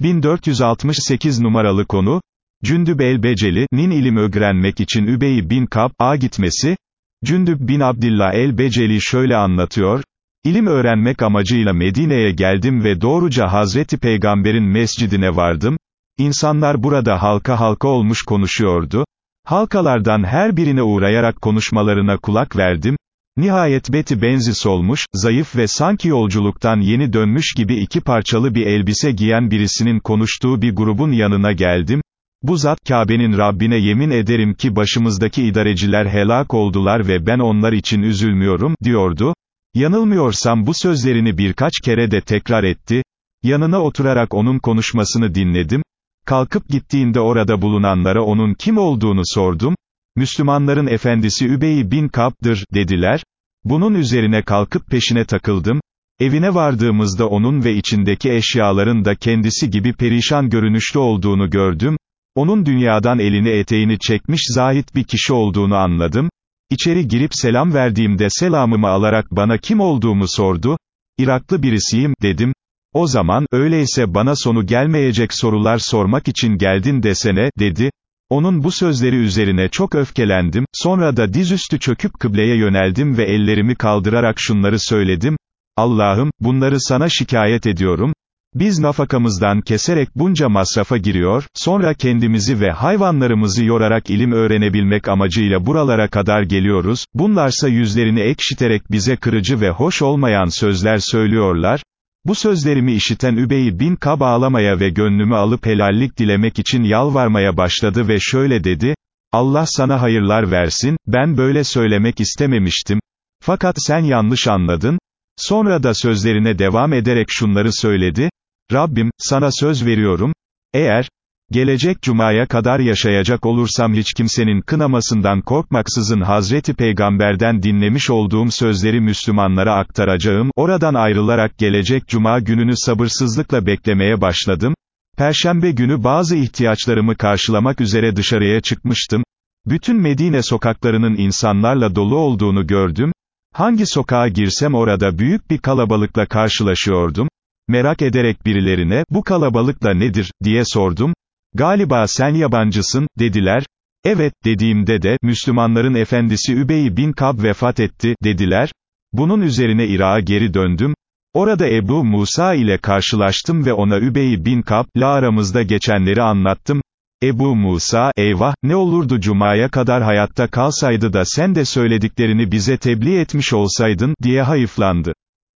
1468 numaralı konu, Cündüb el-Beceli'nin ilim öğrenmek için Übey bin Kab'a gitmesi, Cündüb bin Abdillah el-Beceli şöyle anlatıyor, İlim öğrenmek amacıyla Medine'ye geldim ve doğruca Hazreti Peygamber'in mescidine vardım, İnsanlar burada halka halka olmuş konuşuyordu, halkalardan her birine uğrayarak konuşmalarına kulak verdim, Nihayet beti benzi solmuş, zayıf ve sanki yolculuktan yeni dönmüş gibi iki parçalı bir elbise giyen birisinin konuştuğu bir grubun yanına geldim. Bu zat, Kabe'nin Rabbine yemin ederim ki başımızdaki idareciler helak oldular ve ben onlar için üzülmüyorum, diyordu. Yanılmıyorsam bu sözlerini birkaç kere de tekrar etti. Yanına oturarak onun konuşmasını dinledim. Kalkıp gittiğinde orada bulunanlara onun kim olduğunu sordum. Müslümanların efendisi Übey bin Kab'dır, dediler. Bunun üzerine kalkıp peşine takıldım. Evine vardığımızda onun ve içindeki eşyaların da kendisi gibi perişan görünüşlü olduğunu gördüm. Onun dünyadan elini eteğini çekmiş zahit bir kişi olduğunu anladım. İçeri girip selam verdiğimde selamımı alarak bana kim olduğumu sordu. Iraklı birisiyim, dedim. O zaman, öyleyse bana sonu gelmeyecek sorular sormak için geldin desene, dedi. Onun bu sözleri üzerine çok öfkelendim, sonra da dizüstü çöküp kıbleye yöneldim ve ellerimi kaldırarak şunları söyledim, Allah'ım, bunları sana şikayet ediyorum, biz nafakamızdan keserek bunca masrafa giriyor, sonra kendimizi ve hayvanlarımızı yorarak ilim öğrenebilmek amacıyla buralara kadar geliyoruz, bunlarsa yüzlerini ekşiterek bize kırıcı ve hoş olmayan sözler söylüyorlar, bu sözlerimi işiten Übey bin Kab ağlamaya ve gönlümü alıp helallik dilemek için yalvarmaya başladı ve şöyle dedi, Allah sana hayırlar versin, ben böyle söylemek istememiştim, fakat sen yanlış anladın, sonra da sözlerine devam ederek şunları söyledi, Rabbim, sana söz veriyorum, eğer, Gelecek cumaya kadar yaşayacak olursam hiç kimsenin kınamasından korkmaksızın Hazreti Peygamber'den dinlemiş olduğum sözleri Müslümanlara aktaracağım, oradan ayrılarak gelecek cuma gününü sabırsızlıkla beklemeye başladım, Perşembe günü bazı ihtiyaçlarımı karşılamak üzere dışarıya çıkmıştım, bütün Medine sokaklarının insanlarla dolu olduğunu gördüm, hangi sokağa girsem orada büyük bir kalabalıkla karşılaşıyordum, merak ederek birilerine, bu kalabalıkla nedir, diye sordum, Galiba sen yabancısın, dediler. Evet, dediğimde de, Müslümanların efendisi Übey bin Kab vefat etti, dediler. Bunun üzerine Irak'a geri döndüm. Orada Ebu Musa ile karşılaştım ve ona Übey bin Kab, la aramızda geçenleri anlattım. Ebu Musa, eyvah, ne olurdu Cuma'ya kadar hayatta kalsaydı da sen de söylediklerini bize tebliğ etmiş olsaydın, diye hayıflandı.